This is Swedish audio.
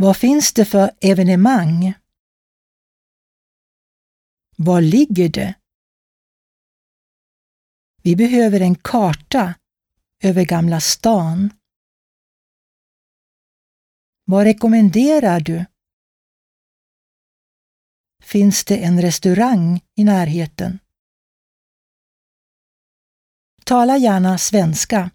Vad finns det för evenemang? Var ligger det? Vi behöver en karta över Gamla stan. Vad rekommenderar du? Finns det en restaurang i närheten? Tala gärna svenska